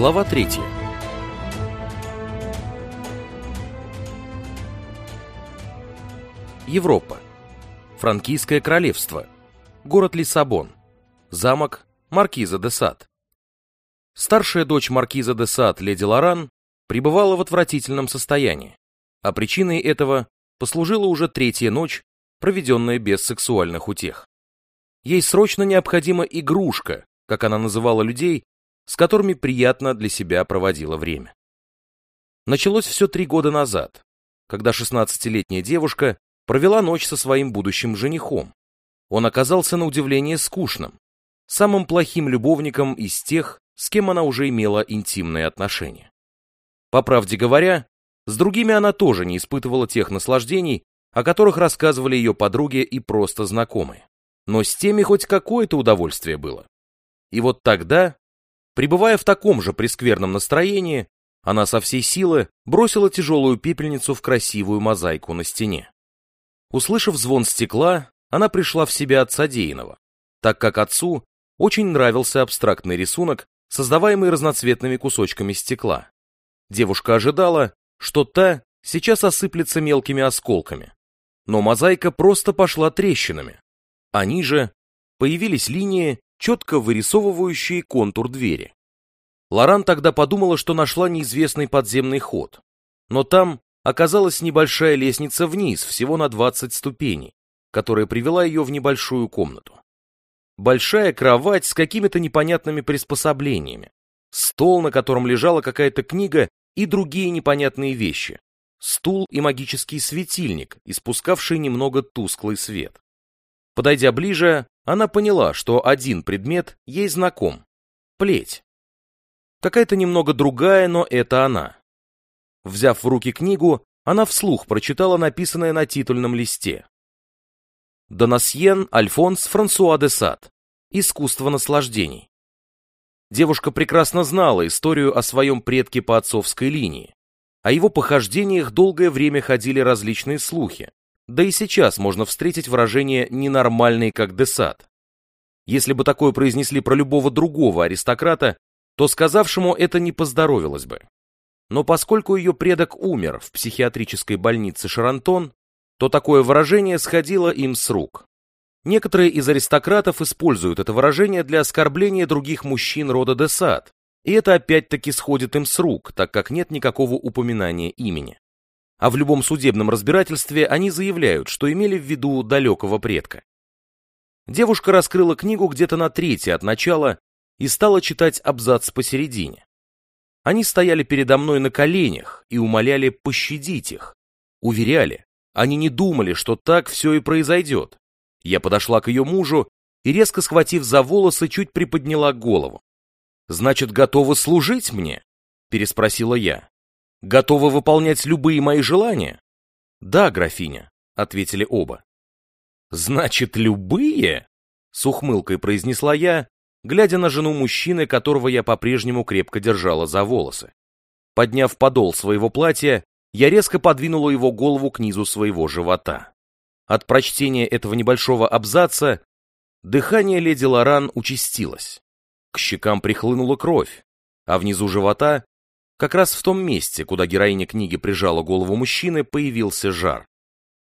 Глава третья. Европа. Франкийское королевство. Город Лиссабон. Замок Маркиза де Сад. Старшая дочь Маркиза де Сад, леди Лоран, пребывала в отвратительном состоянии, а причиной этого послужила уже третья ночь, проведенная без сексуальных утех. Ей срочно необходима игрушка, как она называла людей, с которыми приятно для себя проводила время. Началось все три года назад, когда 16-летняя девушка провела ночь со своим будущим женихом. Он оказался на удивление скучным, самым плохим любовником из тех, с кем она уже имела интимные отношения. По правде говоря, с другими она тоже не испытывала тех наслаждений, о которых рассказывали ее подруги и просто знакомые. Но с теми хоть какое-то удовольствие было. И вот тогда, пребывая в таком же прескверном настроении, она со всей силы бросила тяжелую пепельницу в красивую мозаику на стене. Услышав звон стекла, она пришла в себя от содеянного, так как отцу очень нравился абстрактный рисунок, создаваемый разноцветными кусочками стекла. Девушка ожидала, что та сейчас осыплется мелкими осколками, но мозаика просто пошла трещинами, а ниже появились линии, четко вырисовывающие контур двери. Лоран тогда подумала, что нашла неизвестный подземный ход, но там оказалась небольшая лестница вниз, всего на 20 ступеней, которая привела ее в небольшую комнату. Большая кровать с какими-то непонятными приспособлениями, стол, на котором лежала какая-то книга и другие непонятные вещи, стул и магический светильник, испускавший немного тусклый свет. Подойдя ближе, она поняла, что один предмет ей знаком — плеть. Какая-то немного другая, но это она. Взяв в руки книгу, она вслух прочитала написанное на титульном листе. Донасьен Альфонс Франсуа де Сад. Искусство наслаждений. Девушка прекрасно знала историю о своем предке по отцовской линии. О его похождениях долгое время ходили различные слухи. Да и сейчас можно встретить выражение «ненормальный, как Десад». Если бы такое произнесли про любого другого аристократа, то сказавшему это не поздоровилось бы. Но поскольку ее предок умер в психиатрической больнице Шарантон, то такое выражение сходило им с рук. Некоторые из аристократов используют это выражение для оскорбления других мужчин рода Десад, и это опять-таки сходит им с рук, так как нет никакого упоминания имени. А в любом судебном разбирательстве они заявляют, что имели в виду далекого предка. Девушка раскрыла книгу где-то на третье от начала и стала читать абзац посередине. Они стояли передо мной на коленях и умоляли пощадить их. Уверяли, они не думали, что так все и произойдет. Я подошла к ее мужу и, резко схватив за волосы, чуть приподняла голову. «Значит, готовы служить мне?» — переспросила я. «Готовы выполнять любые мои желания?» «Да, графиня», — ответили оба. «Значит, любые?» — с ухмылкой произнесла я, глядя на жену мужчины, которого я по-прежнему крепко держала за волосы. Подняв подол своего платья, я резко подвинула его голову к низу своего живота. От прочтения этого небольшого абзаца дыхание леди Лоран участилось. К щекам прихлынула кровь, а внизу живота, как раз в том месте, куда героиня книги прижала голову мужчины, появился жар.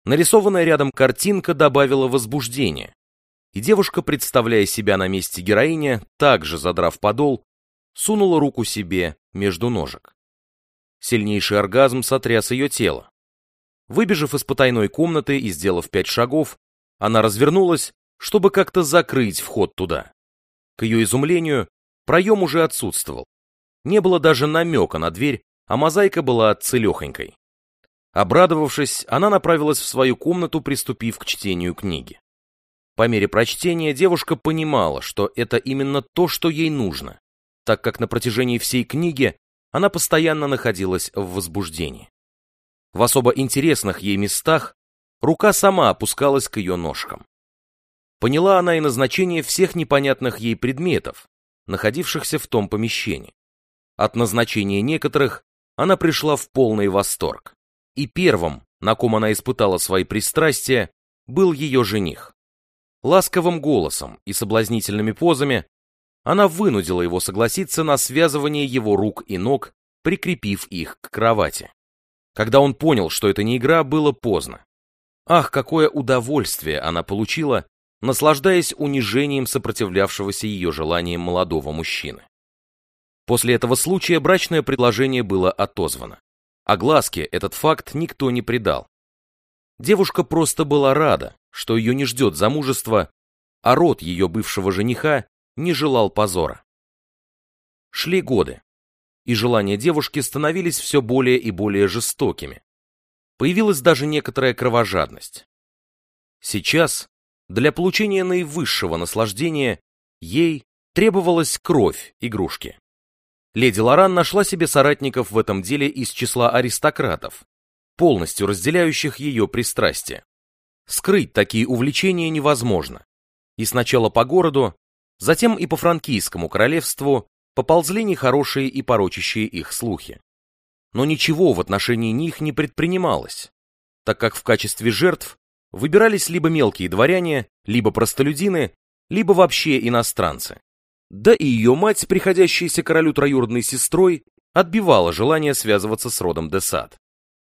Нарисованная рядом картинка добавила возбуждение, и девушка, представляя себя на месте героини, также задрав подол, сунула руку себе между ножек. Сильнейший оргазм сотряс ее тело. Выбежав из потайной комнаты и сделав пять шагов, она развернулась, чтобы как-то закрыть вход туда. К ее изумлению, проем уже отсутствовал. Не было даже намека на дверь, а мозаика была целехонькой. Обрадовавшись, она направилась в свою комнату, приступив к чтению книги. По мере прочтения девушка понимала, что это именно то, что ей нужно, так как на протяжении всей книги она постоянно находилась в возбуждении. В особо интересных ей местах рука сама опускалась к ее ножкам. Поняла она и назначение всех непонятных ей предметов, находившихся в том помещении. От назначения некоторых она пришла в полный восторг. И первым, на ком она испытала свои пристрастия, был ее жених. Ласковым голосом и соблазнительными позами она вынудила его согласиться на связывание его рук и ног, прикрепив их к кровати. Когда он понял, что это не игра, было поздно. Ах, какое удовольствие она получила, наслаждаясь унижением сопротивлявшегося ее желаниям молодого мужчины. После этого случая брачное предложение было отозвано. А глазке этот факт никто не придал. Девушка просто была рада, что ее не ждет замужество, а род ее бывшего жениха не желал позора. Шли годы, и желания девушки становились все более и более жестокими. Появилась даже некоторая кровожадность. Сейчас, для получения наивысшего наслаждения, ей требовалась кровь игрушки. Леди Лоран нашла себе соратников в этом деле из числа аристократов, полностью разделяющих ее пристрастие. Скрыть такие увлечения невозможно. И сначала по городу, затем и по франкийскому королевству поползли нехорошие и порочащие их слухи. Но ничего в отношении них не предпринималось, так как в качестве жертв выбирались либо мелкие дворяне, либо простолюдины, либо вообще иностранцы. Да и ее мать, приходящаяся королю троюродной сестрой, отбивала желание связываться с родом Десад.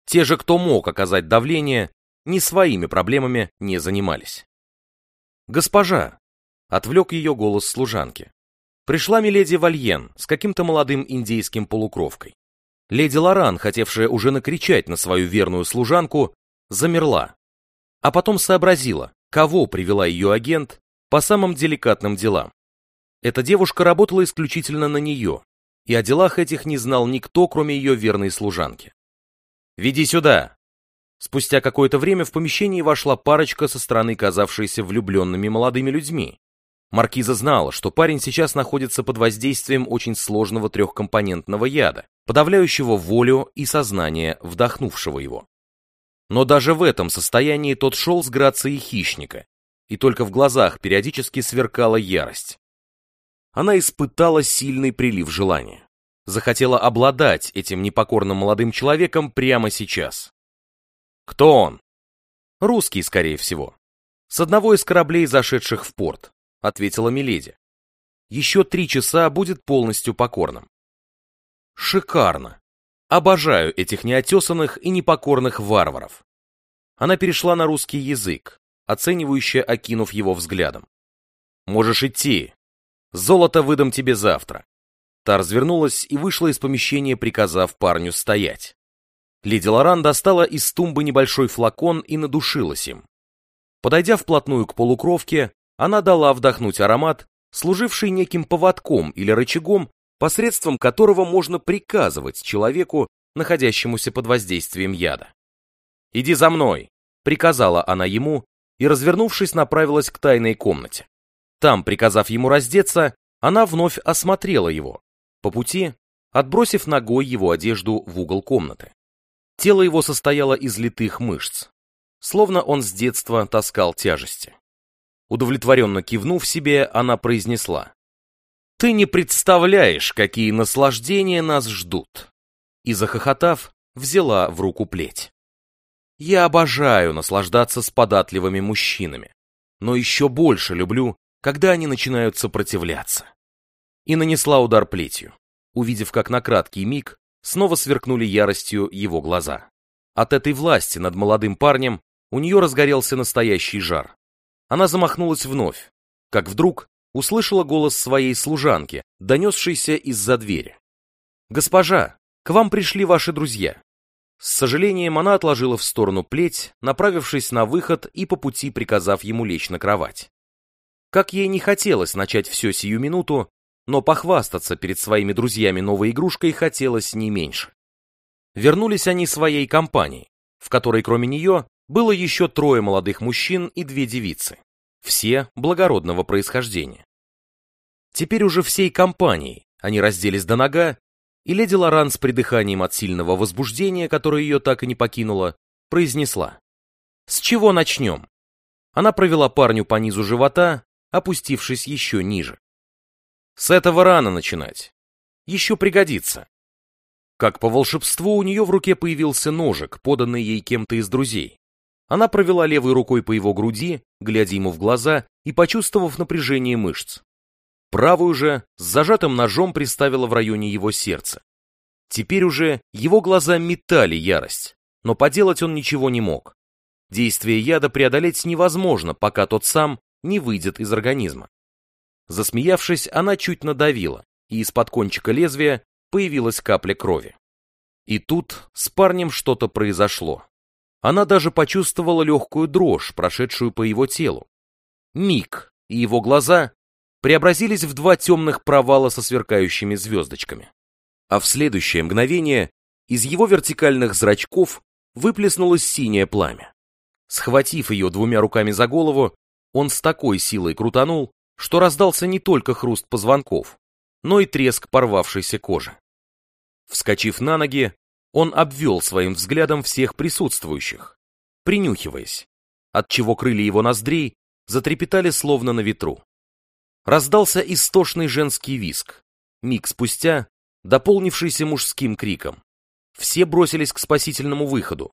Те же, кто мог оказать давление, ни своими проблемами не занимались. «Госпожа!» — отвлек ее голос служанки. Пришла миледи Вальен с каким-то молодым индейским полукровкой. Леди Лоран, хотевшая уже накричать на свою верную служанку, замерла. А потом сообразила, кого привела ее агент по самым деликатным делам. Эта девушка работала исключительно на нее, и о делах этих не знал никто, кроме ее верной служанки. «Веди сюда!» Спустя какое-то время в помещении вошла парочка со стороны казавшейся влюбленными молодыми людьми, Маркиза знала, что парень сейчас находится под воздействием очень сложного трехкомпонентного яда, подавляющего волю и сознание вдохнувшего его. Но даже в этом состоянии тот шел с грацией хищника, и только в глазах периодически сверкала ярость. Она испытала сильный прилив желания. Захотела обладать этим непокорным молодым человеком прямо сейчас. Кто он? Русский, скорее всего. С одного из кораблей, зашедших в порт. — ответила Миледи. «Еще три часа будет полностью покорным». «Шикарно! Обожаю этих неотесанных и непокорных варваров». Она перешла на русский язык, оценивающе окинув его взглядом. «Можешь идти. Золото выдам тебе завтра». Та развернулась и вышла из помещения, приказав парню стоять. Леди Лоран достала из тумбы небольшой флакон и надушилась им. Подойдя вплотную к полукровке, она дала вдохнуть аромат, служивший неким поводком или рычагом, посредством которого можно приказывать человеку, находящемуся под воздействием яда. «Иди за мной», — приказала она ему, и, развернувшись, направилась к тайной комнате. Там, приказав ему раздеться, она вновь осмотрела его, по пути отбросив ногой его одежду в угол комнаты. Тело его состояло из литых мышц, словно он с детства таскал тяжести. Удовлетворенно кивнув себе, она произнесла. «Ты не представляешь, какие наслаждения нас ждут!» И, захохотав, взяла в руку плеть. «Я обожаю наслаждаться с податливыми мужчинами, но еще больше люблю, когда они начинают сопротивляться». И нанесла удар плетью, увидев, как на краткий миг снова сверкнули яростью его глаза. От этой власти над молодым парнем у нее разгорелся настоящий жар. Она замахнулась вновь, как вдруг услышала голос своей служанки, донесшийся из-за двери. «Госпожа, к вам пришли ваши друзья». С сожалением она отложила в сторону плеть, направившись на выход и по пути приказав ему лечь на кровать. Как ей не хотелось начать все сию минуту, но похвастаться перед своими друзьями новой игрушкой хотелось не меньше. Вернулись они своей компанией, в которой кроме нее было еще трое молодых мужчин и две девицы, все благородного происхождения. Теперь уже всей компанией они разделись до нога, и леди Лоран с придыханием от сильного возбуждения, которое ее так и не покинуло, произнесла. «С чего начнем?» Она провела парню по низу живота, опустившись еще ниже. «С этого рано начинать. Еще пригодится». Как по волшебству у нее в руке появился ножик, поданный ей кем-то из друзей. Она провела левой рукой по его груди, глядя ему в глаза и почувствовав напряжение мышц. Правую же с зажатым ножом приставила в районе его сердца. Теперь уже его глаза метали ярость, но поделать он ничего не мог. Действие яда преодолеть невозможно, пока тот сам не выйдет из организма. Засмеявшись, она чуть надавила, и из-под кончика лезвия появилась капля крови. И тут с парнем что-то произошло. Она даже почувствовала легкую дрожь, прошедшую по его телу. Миг, и его глаза преобразились в два темных провала со сверкающими звездочками. А в следующее мгновение из его вертикальных зрачков выплеснулось синее пламя. Схватив ее двумя руками за голову, он с такой силой крутанул, что раздался не только хруст позвонков, но и треск порвавшейся кожи. Вскочив на ноги, он обвел своим взглядом всех присутствующих, принюхиваясь, отчего крылья его ноздрей затрепетали словно на ветру. Раздался истошный женский виск, миг спустя дополнившийся мужским криком. Все бросились к спасительному выходу,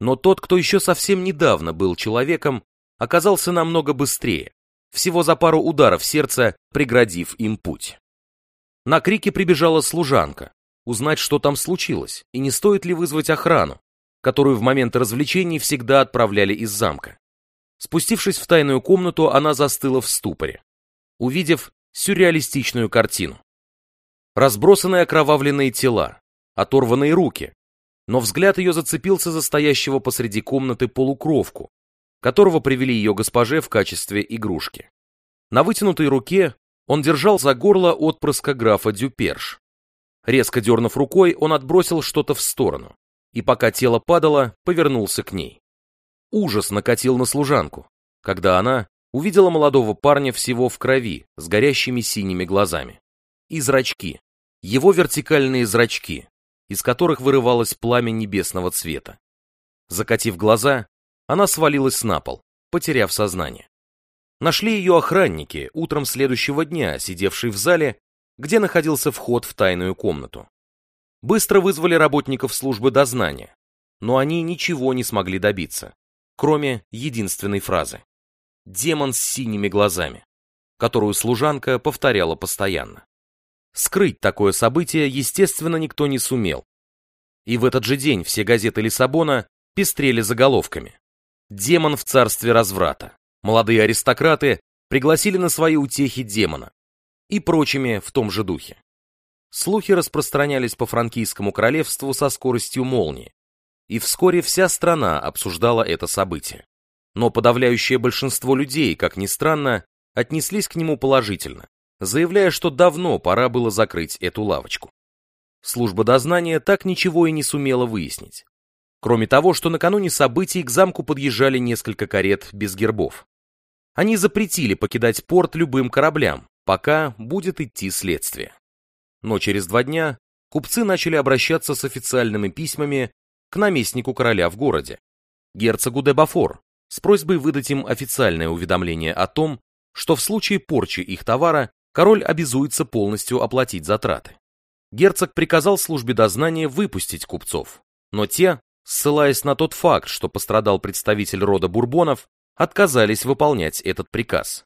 но тот, кто еще совсем недавно был человеком, оказался намного быстрее, всего за пару ударов сердца преградив им путь. На крики прибежала служанка, узнать, что там случилось, и не стоит ли вызвать охрану, которую в момент развлечений всегда отправляли из замка. Спустившись в тайную комнату, она застыла в ступоре, увидев сюрреалистичную картину. Разбросанные окровавленные тела, оторванные руки, но взгляд ее зацепился за стоящего посреди комнаты полукровку, которого привели ее госпоже в качестве игрушки. На вытянутой руке он держал за горло отпрыска графа Дюперш, Резко дернув рукой, он отбросил что-то в сторону, и пока тело падало, повернулся к ней. Ужас накатил на служанку, когда она увидела молодого парня всего в крови, с горящими синими глазами. И зрачки, его вертикальные зрачки, из которых вырывалось пламя небесного цвета. Закатив глаза, она свалилась на пол, потеряв сознание. Нашли ее охранники, утром следующего дня, сидевшие в зале где находился вход в тайную комнату. Быстро вызвали работников службы дознания, но они ничего не смогли добиться, кроме единственной фразы «демон с синими глазами», которую служанка повторяла постоянно. Скрыть такое событие, естественно, никто не сумел. И в этот же день все газеты Лиссабона пестрели заголовками. «Демон в царстве разврата». Молодые аристократы пригласили на свои утехи демона, и прочими в том же духе. Слухи распространялись по франкийскому королевству со скоростью молнии, и вскоре вся страна обсуждала это событие. Но подавляющее большинство людей, как ни странно, отнеслись к нему положительно, заявляя, что давно пора было закрыть эту лавочку. Служба дознания так ничего и не сумела выяснить. Кроме того, что накануне событий к замку подъезжали несколько карет без гербов. Они запретили покидать порт любым кораблям, пока будет идти следствие. Но через два дня купцы начали обращаться с официальными письмами к наместнику короля в городе, герцогу де Бафор, с просьбой выдать им официальное уведомление о том, что в случае порчи их товара король обязуется полностью оплатить затраты. Герцог приказал службе дознания выпустить купцов, но те, ссылаясь на тот факт, что пострадал представитель рода Бурбонов, отказались выполнять этот приказ.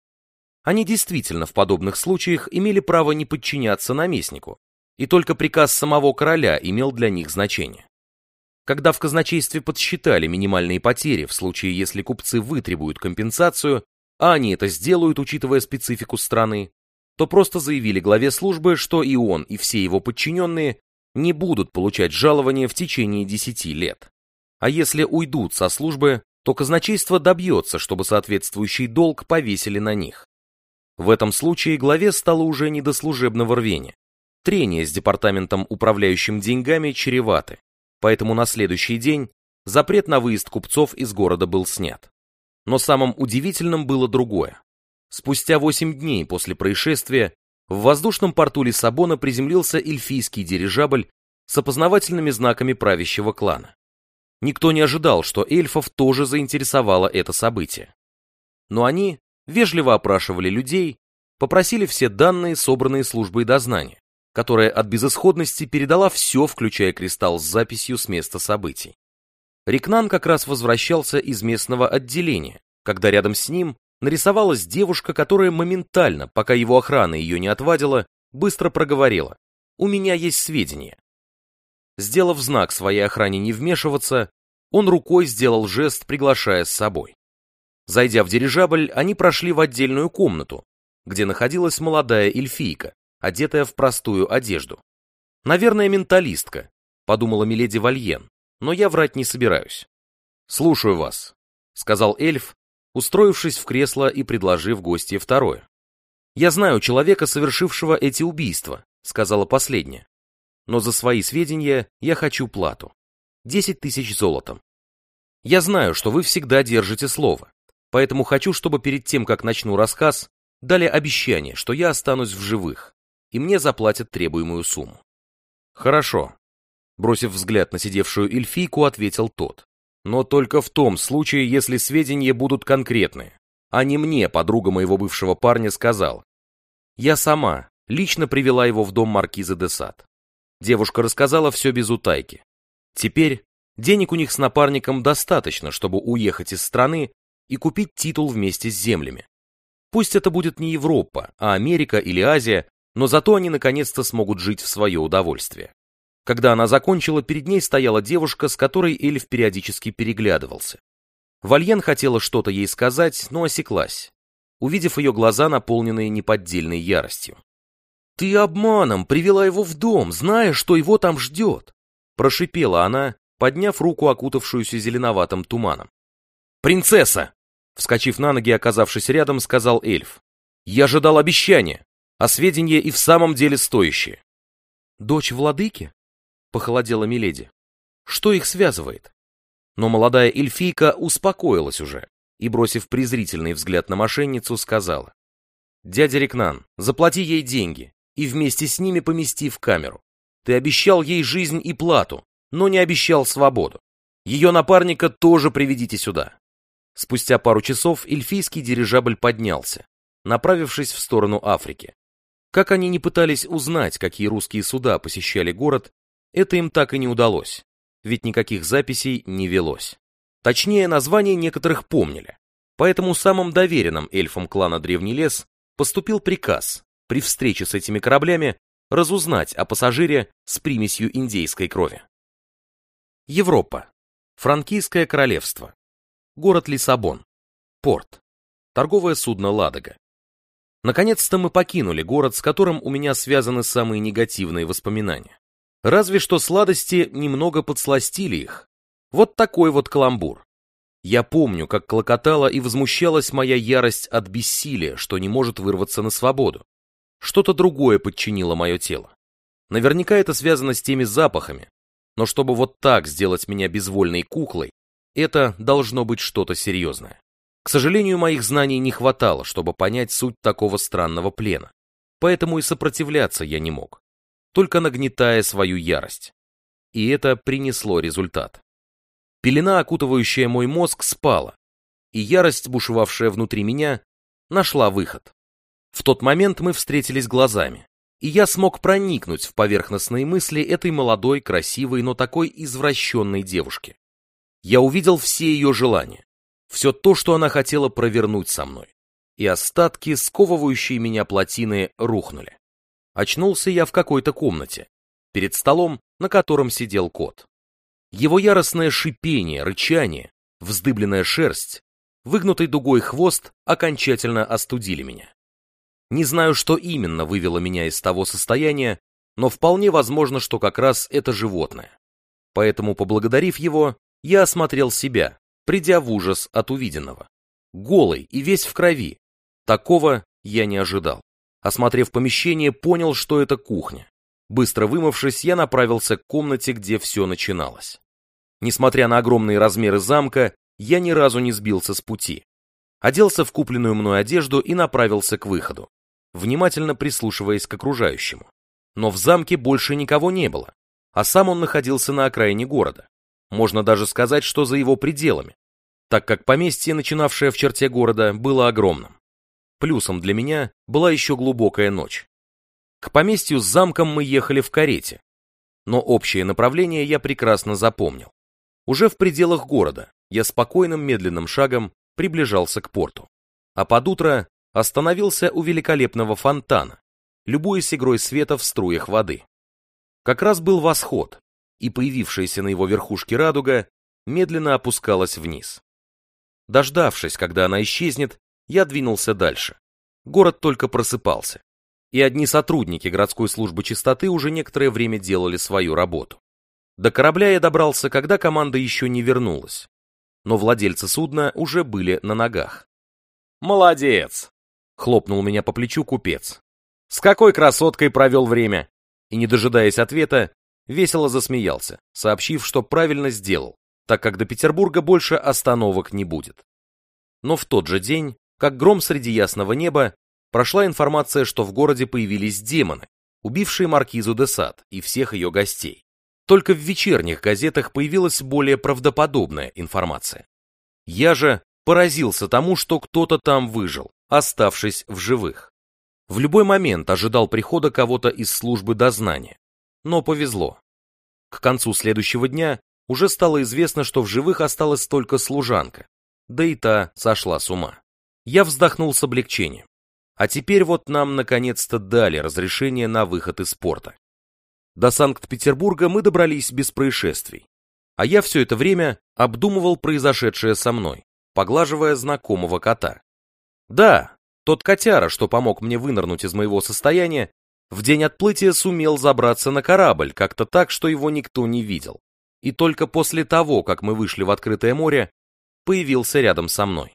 Они действительно в подобных случаях имели право не подчиняться наместнику, и только приказ самого короля имел для них значение. Когда в казначействе подсчитали минимальные потери в случае, если купцы вытребуют компенсацию, а они это сделают, учитывая специфику страны, то просто заявили главе службы, что и он, и все его подчиненные не будут получать жалования в течение 10 лет. А если уйдут со службы, то казначейство добьется, чтобы соответствующий долг повесили на них. В этом случае главе стало уже не до служебного рвения. Трения с департаментом, управляющим деньгами, чреваты, поэтому на следующий день запрет на выезд купцов из города был снят. Но самым удивительным было другое. Спустя 8 дней после происшествия в воздушном порту Лиссабона приземлился эльфийский дирижабль с опознавательными знаками правящего клана. Никто не ожидал, что эльфов тоже заинтересовало это событие. Но они вежливо опрашивали людей, попросили все данные, собранные службой дознания, которая от безысходности передала все, включая кристалл с записью с места событий. Рикнан как раз возвращался из местного отделения, когда рядом с ним нарисовалась девушка, которая моментально, пока его охрана ее не отвадила, быстро проговорила. «У меня есть сведения». Сделав знак своей охране не вмешиваться, он рукой сделал жест, приглашая с собой. Зайдя в дирижабль, они прошли в отдельную комнату, где находилась молодая эльфийка, одетая в простую одежду. «Наверное, менталистка», — подумала Миледи Вальен, но я врать не собираюсь. «Слушаю вас», — сказал эльф, устроившись в кресло и предложив гостье второе. «Я знаю человека, совершившего эти убийства», — сказала последняя. «Но за свои сведения я хочу плату. Десять тысяч золотом. Я знаю, что вы всегда держите слово, поэтому хочу, чтобы перед тем, как начну рассказ, дали обещание, что я останусь в живых, и мне заплатят требуемую сумму. Хорошо. Бросив взгляд на сидевшую эльфийку, ответил тот. Но только в том случае, если сведения будут конкретны, а не мне, подруга моего бывшего парня, сказал. Я сама лично привела его в дом маркиза де Сад. Девушка рассказала все без утайки. Теперь денег у них с напарником достаточно, чтобы уехать из страны и купить титул вместе с землями. Пусть это будет не Европа, а Америка или Азия, но зато они наконец-то смогут жить в свое удовольствие. Когда она закончила, перед ней стояла девушка, с которой эльф периодически переглядывался. Вальен хотела что-то ей сказать, но осеклась, увидев ее глаза, наполненные неподдельной яростью. «Ты обманом привела его в дом, зная, что его там ждет!» Прошипела она, подняв руку, окутавшуюся зеленоватым туманом. «Принцесса!» Вскочив на ноги, оказавшись рядом, сказал эльф. «Я ожидал обещания, а сведения и в самом деле стоящие». «Дочь владыки?» Похолодела Миледи. «Что их связывает?» Но молодая эльфийка успокоилась уже и, бросив презрительный взгляд на мошенницу, сказала. «Дядя Рекнан, заплати ей деньги и вместе с ними помести в камеру. Ты обещал ей жизнь и плату, но не обещал свободу. Ее напарника тоже приведите сюда. Спустя пару часов эльфийский дирижабль поднялся, направившись в сторону Африки. Как они не пытались узнать, какие русские суда посещали город, это им так и не удалось, ведь никаких записей не велось. Точнее, названия некоторых помнили. Поэтому самым доверенным эльфам клана Древний Лес поступил приказ при встрече с этими кораблями разузнать о пассажире с примесью индейской крови. Европа. Франкийское королевство. Город Лиссабон. Порт. Торговое судно «Ладога». Наконец-то мы покинули город, с которым у меня связаны самые негативные воспоминания. Разве что сладости немного подсластили их. Вот такой вот каламбур. Я помню, как клокотала и возмущалась моя ярость от бессилия, что не может вырваться на свободу. Что-то другое подчинило мое тело. Наверняка это связано с теми запахами, но чтобы вот так сделать меня безвольной куклой, это должно быть что-то серьезное. К сожалению, моих знаний не хватало, чтобы понять суть такого странного плена, поэтому и сопротивляться я не мог, только нагнетая свою ярость. И это принесло результат. Пелена, окутывающая мой мозг, спала, и ярость, бушевавшая внутри меня, нашла выход. В тот момент мы встретились глазами, и я смог проникнуть в поверхностные мысли этой молодой, красивой, но такой извращенной девушки. Я увидел все ее желания, все то, что она хотела провернуть со мной, и остатки, сковывающие меня плотины, рухнули. Очнулся я в какой-то комнате, перед столом, на котором сидел кот. Его яростное шипение, рычание, вздыбленная шерсть, выгнутый дугой хвост окончательно остудили меня. Не знаю, что именно вывело меня из того состояния, но вполне возможно, что как раз это животное. Поэтому, поблагодарив его, я осмотрел себя, придя в ужас от увиденного. Голый и весь в крови. Такого я не ожидал. Осмотрев помещение, понял, что это кухня. Быстро вымывшись, я направился к комнате, где все начиналось. Несмотря на огромные размеры замка, я ни разу не сбился с пути. Оделся в купленную мной одежду и направился к выходу внимательно прислушиваясь к окружающему. Но в замке больше никого не было, а сам он находился на окраине города. Можно даже сказать, что за его пределами, так как поместье, начинавшее в черте города, было огромным. Плюсом для меня была еще глубокая ночь. К поместью с замком мы ехали в карете, но общее направление я прекрасно запомнил. Уже в пределах города я спокойным медленным шагом приближался к порту. а под утро остановился у великолепного фонтана, любуясь игрой света в струях воды. Как раз был восход, и появившаяся на его верхушке радуга медленно опускалась вниз. Дождавшись, когда она исчезнет, я двинулся дальше. Город только просыпался, и одни сотрудники городской службы чистоты уже некоторое время делали свою работу. До корабля я добрался, когда команда еще не вернулась, но владельцы судна уже были на ногах. «Молодец!» — хлопнул меня по плечу купец. «С какой красоткой провел время?» И, не дожидаясь ответа, весело засмеялся, сообщив, что правильно сделал, так как до Петербурга больше остановок не будет. Но в тот же день, как гром среди ясного неба, прошла информация, что в городе появились демоны, убившие маркизу де Сад и всех ее гостей. Только в вечерних газетах появилась более правдоподобная информация. Я же поразился тому, что кто-то там выжил, оставшись в живых. В любой момент ожидал прихода кого-то из службы дознания. Но повезло. К концу следующего дня уже стало известно, что в живых осталась только служанка, да и та сошла с ума. Я вздохнул с облегчением. А теперь вот нам наконец-то дали разрешение на выход из порта. До Санкт-Петербурга мы добрались без происшествий. А я все это время обдумывал произошедшее со мной, поглаживая знакомого кота. Да, тот котяра, что помог мне вынырнуть из моего состояния, в день отплытия сумел забраться на корабль, как-то так, что его никто не видел. И только после того, как мы вышли в открытое море, появился рядом со мной.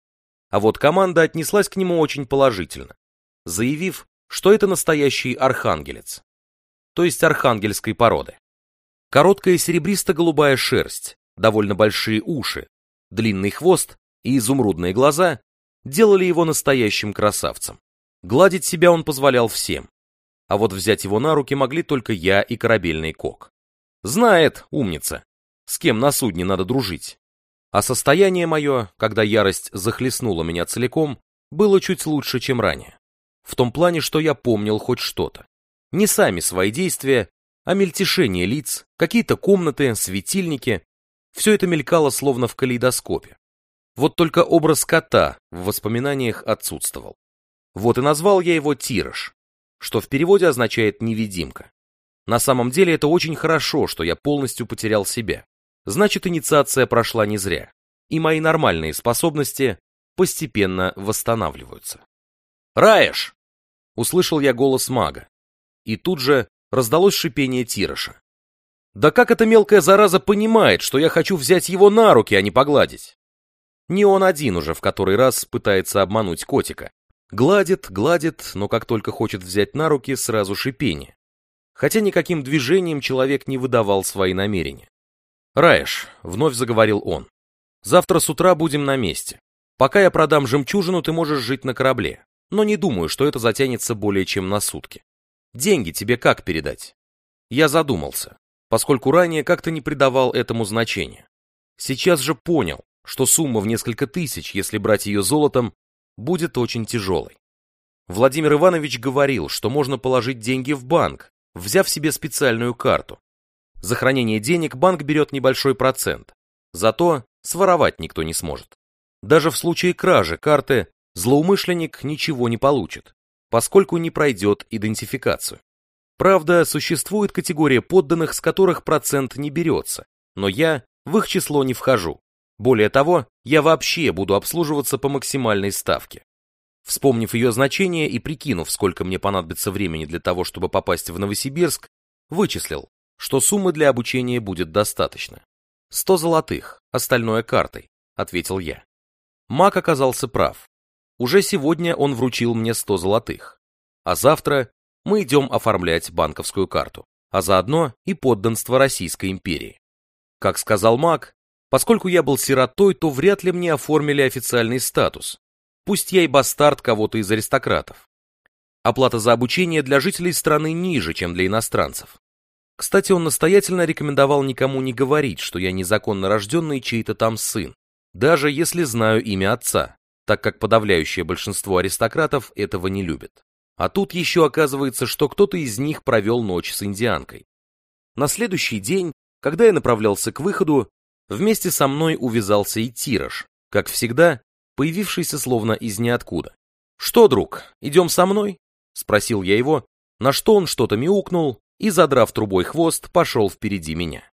А вот команда отнеслась к нему очень положительно, заявив, что это настоящий архангелец, то есть архангельской породы. Короткая серебристо-голубая шерсть, довольно большие уши, длинный хвост и изумрудные глаза делали его настоящим красавцем. Гладить себя он позволял всем, а вот взять его на руки могли только я и корабельный кок. Знает, умница, с кем на судне надо дружить. А состояние мое, когда ярость захлестнула меня целиком, было чуть лучше, чем ранее. В том плане, что я помнил хоть что-то. Не сами свои действия, а мельтешение лиц, какие-то комнаты, светильники. Все это мелькало словно в калейдоскопе. Вот только образ кота в воспоминаниях отсутствовал. Вот и назвал я его Тираж, что в переводе означает «невидимка». На самом деле это очень хорошо, что я полностью потерял себя. Значит, инициация прошла не зря, и мои нормальные способности постепенно восстанавливаются. «Раеш!» — услышал я голос мага, и тут же раздалось шипение Тироша. «Да как эта мелкая зараза понимает, что я хочу взять его на руки, а не погладить?» Не он один уже в который раз пытается обмануть котика. Гладит, гладит, но как только хочет взять на руки, сразу шипение. Хотя никаким движением человек не выдавал свои намерения. «Раеш», — вновь заговорил он, — «завтра с утра будем на месте. Пока я продам жемчужину, ты можешь жить на корабле, но не думаю, что это затянется более чем на сутки. Деньги тебе как передать?» Я задумался, поскольку ранее как-то не придавал этому значения. Сейчас же понял, что сумма в несколько тысяч, если брать ее золотом, будет очень тяжелой. Владимир Иванович говорил, что можно положить деньги в банк, взяв себе специальную карту, за хранение денег банк берет небольшой процент, зато своровать никто не сможет. Даже в случае кражи карты злоумышленник ничего не получит, поскольку не пройдет идентификацию. Правда, существует категория подданных, с которых процент не берется, но я в их число не вхожу. Более того, я вообще буду обслуживаться по максимальной ставке. Вспомнив ее значение и прикинув, сколько мне понадобится времени для того, чтобы попасть в Новосибирск, вычислил, что суммы для обучения будет достаточно. «Сто золотых, остальное картой», — ответил я. Мак оказался прав. Уже сегодня он вручил мне сто золотых. А завтра мы идем оформлять банковскую карту, а заодно и подданство Российской империи. Как сказал Мак, поскольку я был сиротой, то вряд ли мне оформили официальный статус. Пусть я и бастард кого-то из аристократов. Оплата за обучение для жителей страны ниже, чем для иностранцев. Кстати, он настоятельно рекомендовал никому не говорить, что я незаконно рожденный чей-то там сын, даже если знаю имя отца, так как подавляющее большинство аристократов этого не любит. А тут еще оказывается, что кто-то из них провел ночь с индианкой. На следующий день, когда я направлялся к выходу, вместе со мной увязался и Тираж, как всегда, появившийся словно из ниоткуда. «Что, друг, идем со мной?» — спросил я его, на что он что-то мяукнул и, задрав трубой хвост, пошел впереди меня.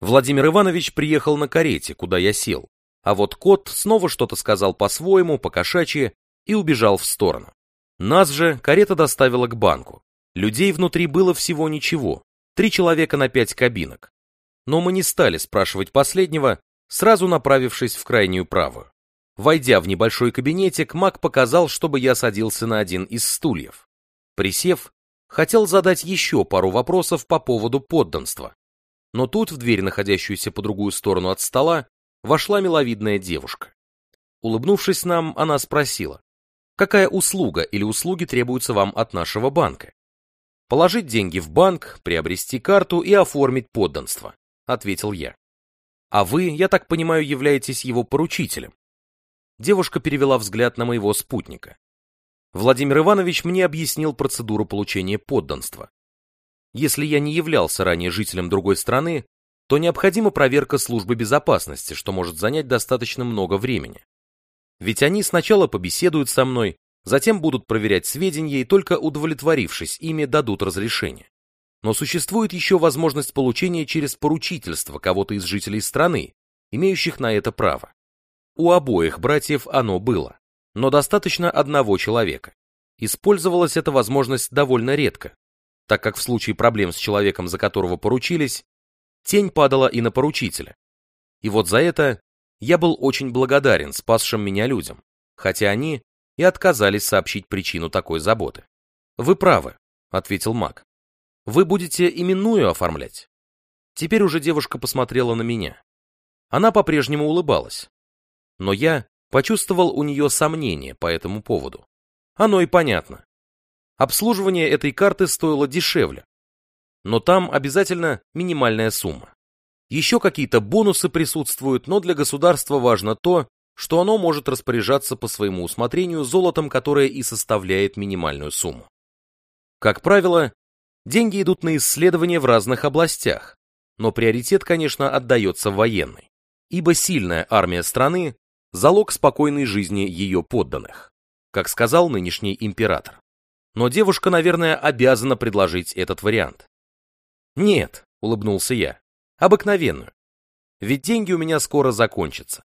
Владимир Иванович приехал на карете, куда я сел, а вот кот снова что-то сказал по-своему, по-кошачьи, и убежал в сторону. Нас же карета доставила к банку. Людей внутри было всего ничего, три человека на пять кабинок. Но мы не стали спрашивать последнего, сразу направившись в крайнюю правую. Войдя в небольшой кабинетик, Мак показал, чтобы я садился на один из стульев. Присев, хотел задать еще пару вопросов по поводу подданства. Но тут в дверь, находящуюся по другую сторону от стола, вошла миловидная девушка. Улыбнувшись нам, она спросила, какая услуга или услуги требуются вам от нашего банка? Положить деньги в банк, приобрести карту и оформить подданство, ответил я. А вы, я так понимаю, являетесь его поручителем. Девушка перевела взгляд на моего спутника. Владимир Иванович мне объяснил процедуру получения подданства. Если я не являлся ранее жителем другой страны, то необходима проверка службы безопасности, что может занять достаточно много времени. Ведь они сначала побеседуют со мной, затем будут проверять сведения и только удовлетворившись ими дадут разрешение. Но существует еще возможность получения через поручительство кого-то из жителей страны, имеющих на это право. У обоих братьев оно было, но достаточно одного человека. Использовалась эта возможность довольно редко, так как в случае проблем с человеком, за которого поручились, тень падала и на поручителя. И вот за это я был очень благодарен спасшим меня людям, хотя они и отказались сообщить причину такой заботы. «Вы правы», — ответил маг. «Вы будете именную оформлять?» Теперь уже девушка посмотрела на меня. Она по-прежнему улыбалась, но я почувствовал у нее сомнение по этому поводу. Оно и понятно. Обслуживание этой карты стоило дешевле, но там обязательно минимальная сумма. Еще какие-то бонусы присутствуют, но для государства важно то, что оно может распоряжаться по своему усмотрению золотом, которое и составляет минимальную сумму. Как правило, деньги идут на исследования в разных областях, но приоритет, конечно, отдается военной, ибо сильная армия страны залог спокойной жизни ее подданных, как сказал нынешний император. Но девушка, наверное, обязана предложить этот вариант. Нет, улыбнулся я, обыкновенную. Ведь деньги у меня скоро закончатся.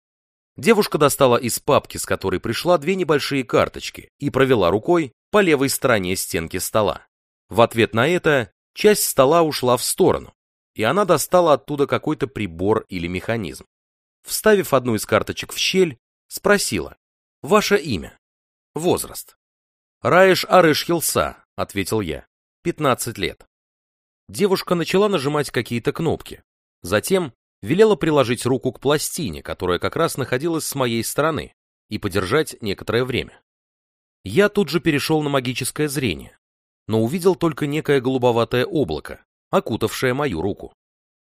Девушка достала из папки, с которой пришла, две небольшие карточки и провела рукой по левой стороне стенки стола. В ответ на это часть стола ушла в сторону, и она достала оттуда какой-то прибор или механизм. Вставив одну из карточек в щель, спросила. «Ваше имя?» «Возраст?» «Раиш Арыш Хилса», — ответил я. «Пятнадцать лет». Девушка начала нажимать какие-то кнопки. Затем велела приложить руку к пластине, которая как раз находилась с моей стороны, и подержать некоторое время. Я тут же перешел на магическое зрение, но увидел только некое голубоватое облако, окутавшее мою руку.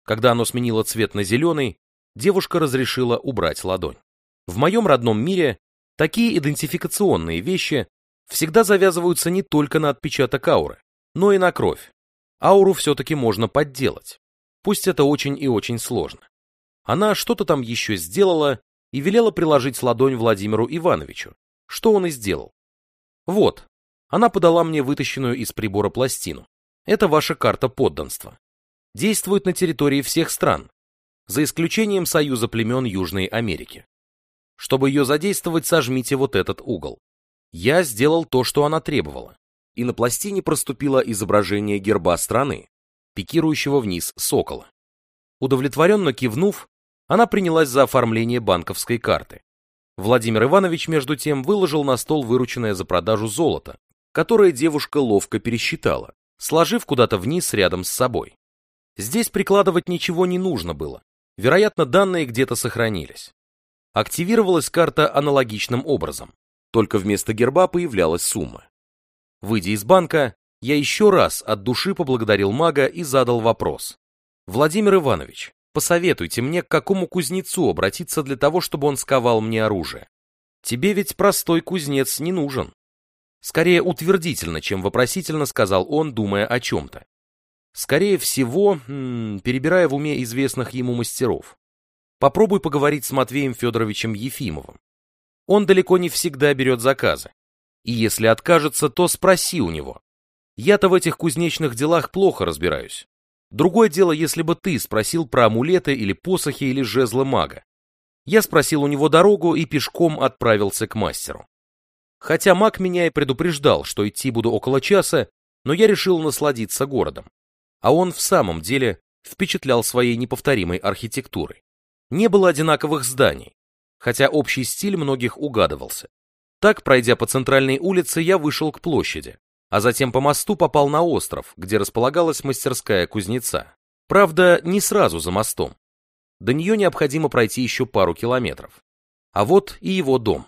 Когда оно сменило цвет на зеленый, девушка разрешила убрать ладонь. В моем родном мире такие идентификационные вещи всегда завязываются не только на отпечаток ауры, но и на кровь. Ауру все-таки можно подделать, пусть это очень и очень сложно. Она что-то там еще сделала и велела приложить ладонь Владимиру Ивановичу, что он и сделал. Вот, она подала мне вытащенную из прибора пластину. Это ваша карта подданства. Действует на территории всех стран, за исключением Союза племен Южной Америки. Чтобы ее задействовать, сожмите вот этот угол. Я сделал то, что она требовала, и на пластине проступило изображение герба страны, пикирующего вниз сокола. Удовлетворенно кивнув, она принялась за оформление банковской карты. Владимир Иванович, между тем, выложил на стол вырученное за продажу золото, которое девушка ловко пересчитала, сложив куда-то вниз рядом с собой. Здесь прикладывать ничего не нужно было, вероятно, данные где-то сохранились. Активировалась карта аналогичным образом, только вместо герба появлялась сумма. Выйдя из банка, я еще раз от души поблагодарил мага и задал вопрос. «Владимир Иванович, посоветуйте мне, к какому кузнецу обратиться для того, чтобы он сковал мне оружие. Тебе ведь простой кузнец не нужен». Скорее утвердительно, чем вопросительно сказал он, думая о чем-то. Скорее всего, перебирая в уме известных ему мастеров. Попробуй поговорить с Матвеем Федоровичем Ефимовым. Он далеко не всегда берет заказы. И если откажется, то спроси у него. Я-то в этих кузнечных делах плохо разбираюсь. Другое дело, если бы ты спросил про амулеты или посохи или жезлы мага. Я спросил у него дорогу и пешком отправился к мастеру. Хотя маг меня и предупреждал, что идти буду около часа, но я решил насладиться городом. А он в самом деле впечатлял своей неповторимой архитектурой. Не было одинаковых зданий, хотя общий стиль многих угадывался. Так, пройдя по центральной улице, я вышел к площади, а затем по мосту попал на остров, где располагалась мастерская кузнеца. Правда, не сразу за мостом. До нее необходимо пройти еще пару километров. А вот и его дом.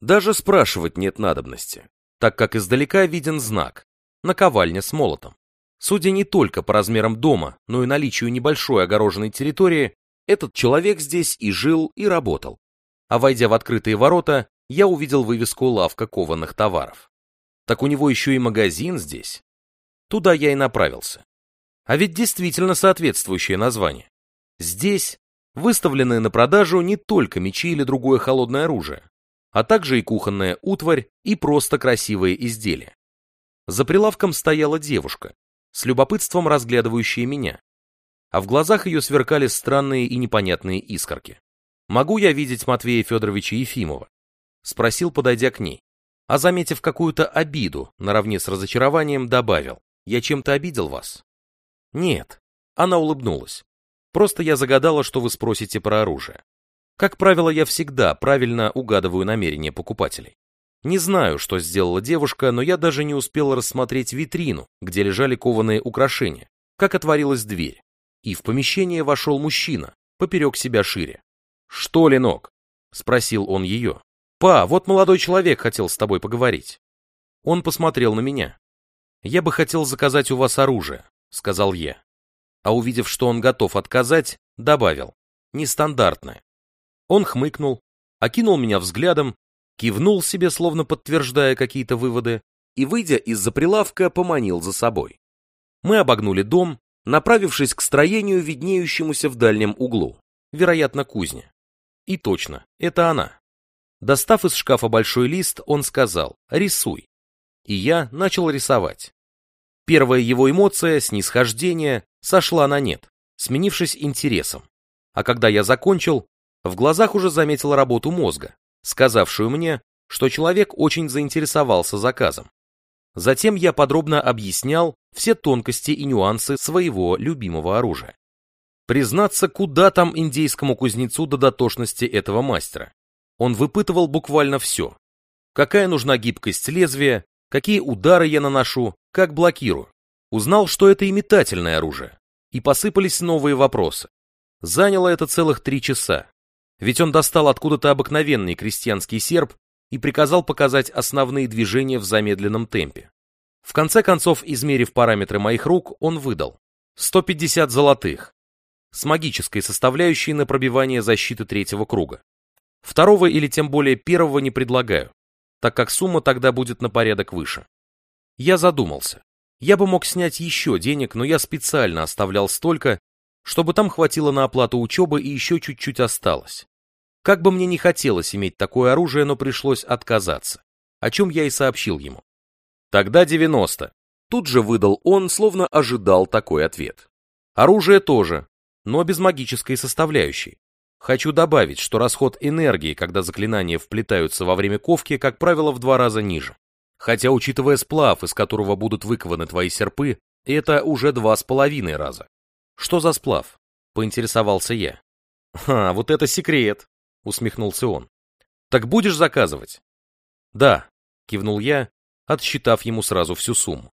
Даже спрашивать нет надобности, так как издалека виден знак – наковальня с молотом. Судя не только по размерам дома, но и наличию небольшой огороженной территории, этот человек здесь и жил, и работал. А войдя в открытые ворота, я увидел вывеску «Лавка кованых товаров». Так у него еще и магазин здесь. Туда я и направился. А ведь действительно соответствующее название. Здесь выставлены на продажу не только мечи или другое холодное оружие, а также и кухонная утварь и просто красивые изделия. За прилавком стояла девушка, с любопытством разглядывающая меня, а в глазах ее сверкали странные и непонятные искорки. «Могу я видеть Матвея Федоровича Ефимова?» Спросил, подойдя к ней. А заметив какую-то обиду, наравне с разочарованием, добавил. «Я чем-то обидел вас?» «Нет». Она улыбнулась. «Просто я загадала, что вы спросите про оружие. Как правило, я всегда правильно угадываю намерения покупателей. Не знаю, что сделала девушка, но я даже не успел рассмотреть витрину, где лежали кованые украшения, как отворилась дверь, и в помещение вошел мужчина, поперек себя шире. «Что, Ленок?» — спросил он ее. «Па, вот молодой человек хотел с тобой поговорить». Он посмотрел на меня. «Я бы хотел заказать у вас оружие», — сказал я. А увидев, что он готов отказать, добавил. «Нестандартное. Он хмыкнул, окинул меня взглядом, кивнул себе, словно подтверждая какие-то выводы, и, выйдя из-за прилавка, поманил за собой. Мы обогнули дом, направившись к строению, виднеющемуся в дальнем углу, вероятно, кузня. И точно, это она. Достав из шкафа большой лист, он сказал «рисуй». И я начал рисовать. Первая его эмоция, снисхождение, сошла на нет, сменившись интересом. А когда я закончил, в глазах уже заметил работу мозга, сказавшую мне, что человек очень заинтересовался заказом. Затем я подробно объяснял все тонкости и нюансы своего любимого оружия. Признаться, куда там индейскому кузнецу до дотошности этого мастера. Он выпытывал буквально все. Какая нужна гибкость лезвия, какие удары я наношу, как блокирую. Узнал, что это и метательное оружие. И посыпались новые вопросы. Заняло это целых три часа ведь он достал откуда-то обыкновенный крестьянский серп и приказал показать основные движения в замедленном темпе. В конце концов, измерив параметры моих рук, он выдал 150 золотых с магической составляющей на пробивание защиты третьего круга. Второго или тем более первого не предлагаю, так как сумма тогда будет на порядок выше. Я задумался. Я бы мог снять еще денег, но я специально оставлял столько, чтобы там хватило на оплату учебы и еще чуть-чуть осталось. Как бы мне не хотелось иметь такое оружие, но пришлось отказаться, о чем я и сообщил ему. Тогда 90. Тут же выдал он, словно ожидал такой ответ. Оружие тоже, но без магической составляющей. Хочу добавить, что расход энергии, когда заклинания вплетаются во время ковки, как правило, в два раза ниже. Хотя, учитывая сплав, из которого будут выкованы твои серпы, это уже два с половиной раза. Что за сплав? Поинтересовался я. А, вот это секрет, усмехнулся он. Так будешь заказывать? Да, кивнул я, отсчитав ему сразу всю сумму.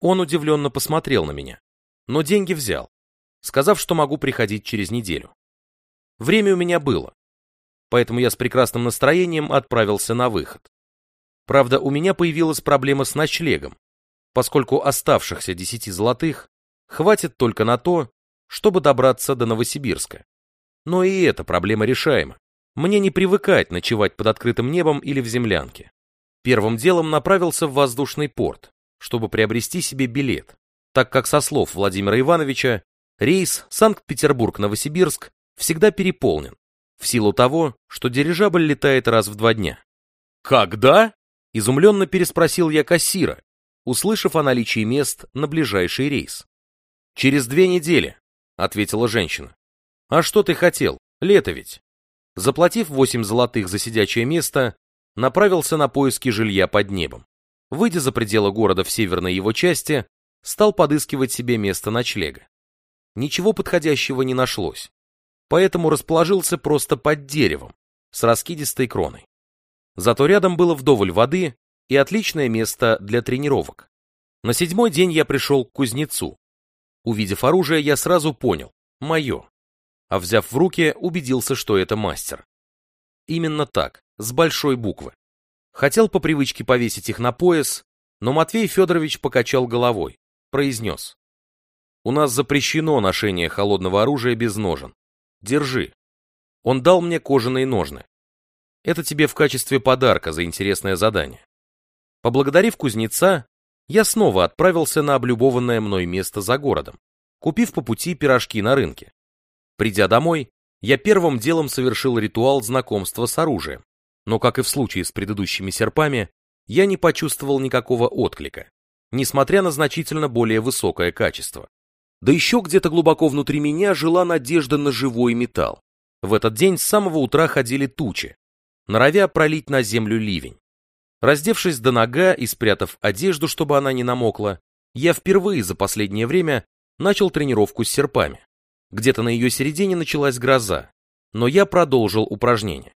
Он удивленно посмотрел на меня, но деньги взял, сказав, что могу приходить через неделю. Время у меня было, поэтому я с прекрасным настроением отправился на выход. Правда, у меня появилась проблема с ночлегом, поскольку оставшихся десяти золотых хватит только на то, чтобы добраться до Новосибирска. Но и эта проблема решаема. Мне не привыкать ночевать под открытым небом или в землянке. Первым делом направился в воздушный порт, чтобы приобрести себе билет, так как со слов Владимира Ивановича рейс Санкт-Петербург-Новосибирск всегда переполнен. в силу того, что дирижабль летает раз в два дня. «Когда?» – изумленно переспросил я кассира, услышав о наличии мест на ближайший рейс. «Через две недели», — ответила женщина. «А что ты хотел? Лето ведь». Заплатив восемь золотых за сидячее место, направился на поиски жилья под небом. Выйдя за пределы города в северной его части, стал подыскивать себе место ночлега. Ничего подходящего не нашлось, поэтому расположился просто под деревом, с раскидистой кроной. Зато рядом было вдоволь воды и отличное место для тренировок. На седьмой день я пришел к кузнецу. Увидев оружие, я сразу понял – мое. А взяв в руки, убедился, что это мастер. Именно так, с большой буквы. Хотел по привычке повесить их на пояс, но Матвей Федорович покачал головой, произнес. «У нас запрещено ношение холодного оружия без ножен. Держи». Он дал мне кожаные ножны. Это тебе в качестве подарка за интересное задание. Поблагодарив кузнеца, я снова отправился на облюбованное мной место за городом, купив по пути пирожки на рынке. Придя домой, я первым делом совершил ритуал знакомства с оружием, но, как и в случае с предыдущими серпами, я не почувствовал никакого отклика, несмотря на значительно более высокое качество. Да еще где-то глубоко внутри меня жила надежда на живой металл. В этот день с самого утра ходили тучи, норовя пролить на землю ливень. Раздевшись до нога и спрятав одежду, чтобы она не намокла, я впервые за последнее время начал тренировку с серпами. Где-то на ее середине началась гроза, но я продолжил упражнение.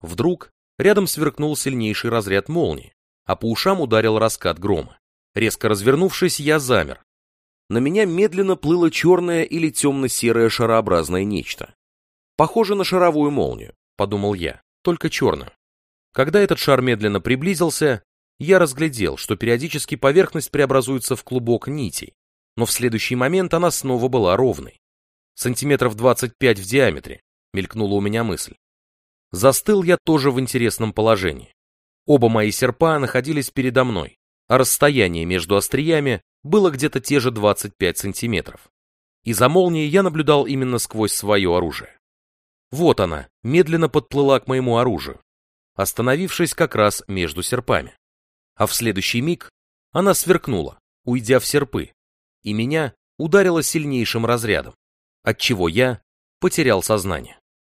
Вдруг рядом сверкнул сильнейший разряд молнии, а по ушам ударил раскат грома. Резко развернувшись, я замер. На меня медленно плыло черное или темно-серое шарообразное нечто. Похоже на шаровую молнию, подумал я, только черную. Когда этот шар медленно приблизился, я разглядел, что периодически поверхность преобразуется в клубок нитей, но в следующий момент она снова была ровной. Сантиметров 25 в диаметре, мелькнула у меня мысль. Застыл я тоже в интересном положении. Оба мои серпа находились передо мной, а расстояние между остриями было где-то те же 25 сантиметров. И за молнией я наблюдал именно сквозь свое оружие. Вот она, медленно подплыла к моему оружию, остановившись как раз между серпами. А в следующий миг она сверкнула, уйдя в серпы, и меня ударило сильнейшим разрядом, отчего я потерял сознание.